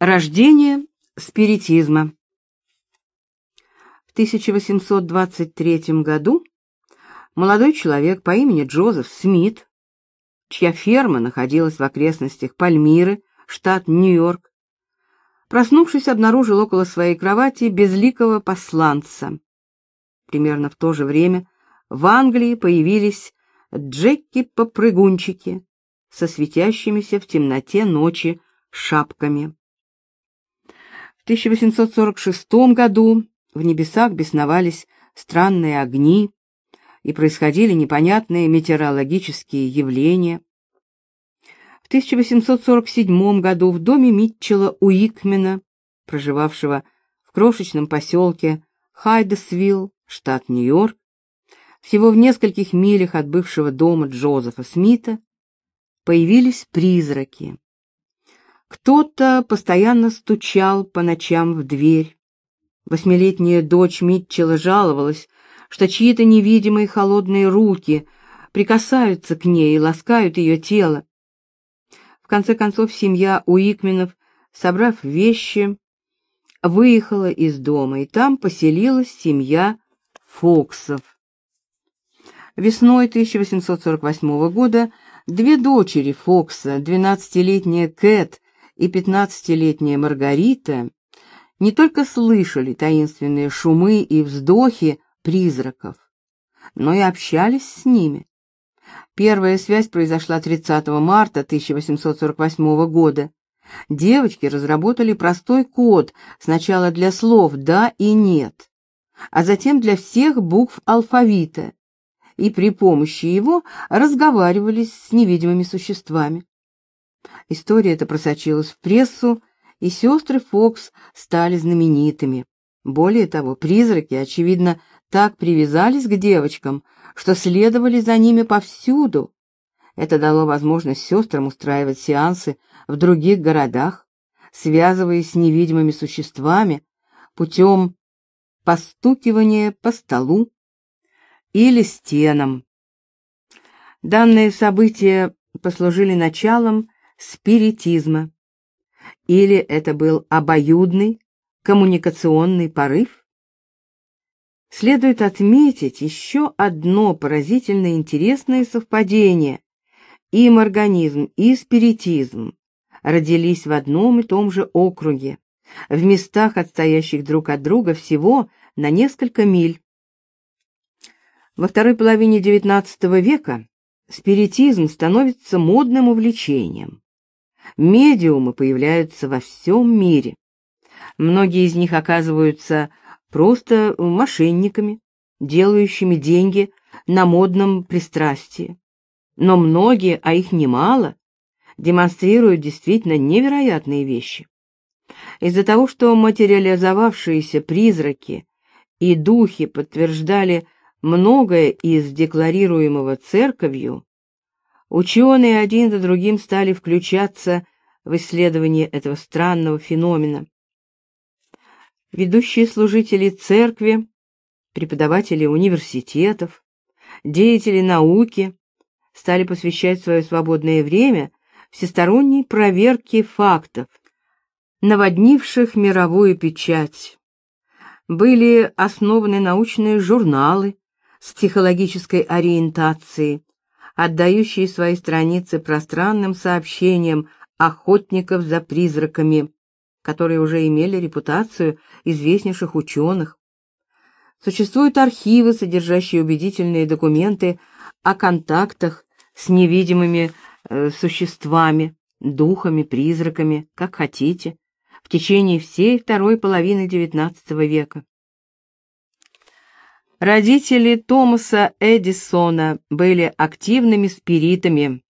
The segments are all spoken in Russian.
Рождение спиритизма. В 1823 году молодой человек по имени Джозеф Смит, чья ферма находилась в окрестностях Пальмиры, штат Нью-Йорк, проснувшись, обнаружил около своей кровати безликого посланца. Примерно в то же время в Англии появились Джеки-попрыгунчики со светящимися в темноте ночи шапками. В 1846 году в небесах бесновались странные огни и происходили непонятные метеорологические явления. В 1847 году в доме Митчелла Уикмена, проживавшего в крошечном поселке Хайдесвилл, штат Нью-Йорк, всего в нескольких милях от бывшего дома Джозефа Смита, появились призраки. Кто-то постоянно стучал по ночам в дверь. Восьмилетняя дочь Митчелла жаловалась, что чьи-то невидимые холодные руки прикасаются к ней и ласкают ее тело. В конце концов, семья Уикменов, собрав вещи, выехала из дома, и там поселилась семья Фоксов. Весной 1848 года две дочери Фокса, 12-летняя Кэт и пятнадцатилетняя Маргарита не только слышали таинственные шумы и вздохи призраков, но и общались с ними. Первая связь произошла 30 марта 1848 года. Девочки разработали простой код сначала для слов «да» и «нет», а затем для всех букв алфавита, и при помощи его разговаривали с невидимыми существами. История эта просочилась в прессу, и сестры Фокс стали знаменитыми. Более того, призраки, очевидно, так привязались к девочкам, что следовали за ними повсюду. Это дало возможность сестрам устраивать сеансы в других городах, связываясь с невидимыми существами путем постукивания по столу или стенам. Данные события послужили началом спиритизма. Или это был обоюдный коммуникационный порыв? Следует отметить еще одно поразительно интересное совпадение. Им организм, и спиритизм родились в одном и том же округе, в местах, отстоящих друг от друга всего на несколько миль. Во второй половине XIX века спиритизм становится модным увлечением. Медиумы появляются во всем мире. Многие из них оказываются просто мошенниками, делающими деньги на модном пристрастии. Но многие, а их немало, демонстрируют действительно невероятные вещи. Из-за того, что материализовавшиеся призраки и духи подтверждали многое из декларируемого церковью, Ученые один за другим стали включаться в исследование этого странного феномена. Ведущие служители церкви, преподаватели университетов, деятели науки стали посвящать свое свободное время всесторонней проверке фактов, наводнивших мировую печать. Были основаны научные журналы с психологической ориентацией, отдающие свои страницы пространным сообщениям охотников за призраками, которые уже имели репутацию известнейших ученых. Существуют архивы, содержащие убедительные документы о контактах с невидимыми э, существами, духами, призраками, как хотите, в течение всей второй половины XIX века. Родители Томаса Эдисона были активными спиритами,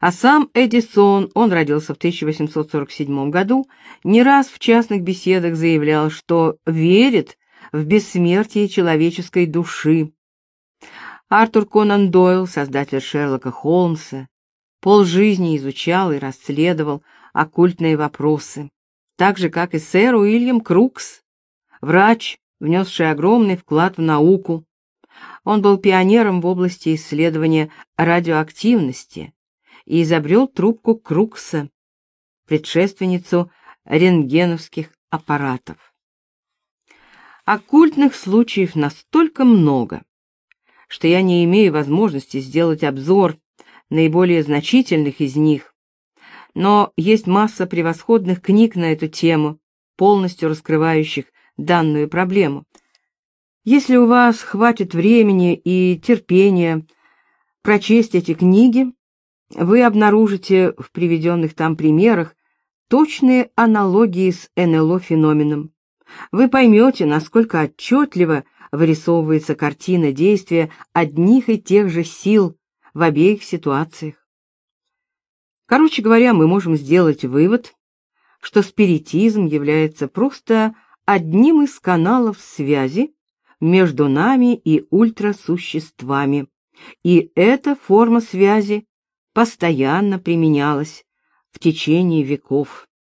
а сам Эдисон, он родился в 1847 году, не раз в частных беседах заявлял, что верит в бессмертие человеческой души. Артур Конан Дойл, создатель Шерлока Холмса, полжизни изучал и расследовал оккультные вопросы, так же, как и сэр Уильям Крукс, врач, внесший огромный вклад в науку. Он был пионером в области исследования радиоактивности и изобрел трубку Крукса, предшественницу рентгеновских аппаратов. Оккультных случаев настолько много, что я не имею возможности сделать обзор наиболее значительных из них, но есть масса превосходных книг на эту тему, полностью раскрывающих данную проблему. Если у вас хватит времени и терпения прочесть эти книги, вы обнаружите в приведенных там примерах точные аналогии с НЛО-феноменом. Вы поймете, насколько отчетливо вырисовывается картина действия одних и тех же сил в обеих ситуациях. Короче говоря, мы можем сделать вывод, что спиритизм является просто одним из каналов связи между нами и ультрасуществами, и эта форма связи постоянно применялась в течение веков.